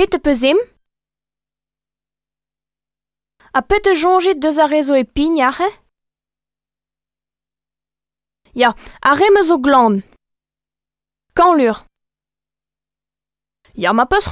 pete pezem A pete jonget deus a rezo e pignare Ya, a reme zo glan. Quand lur Ya ma peus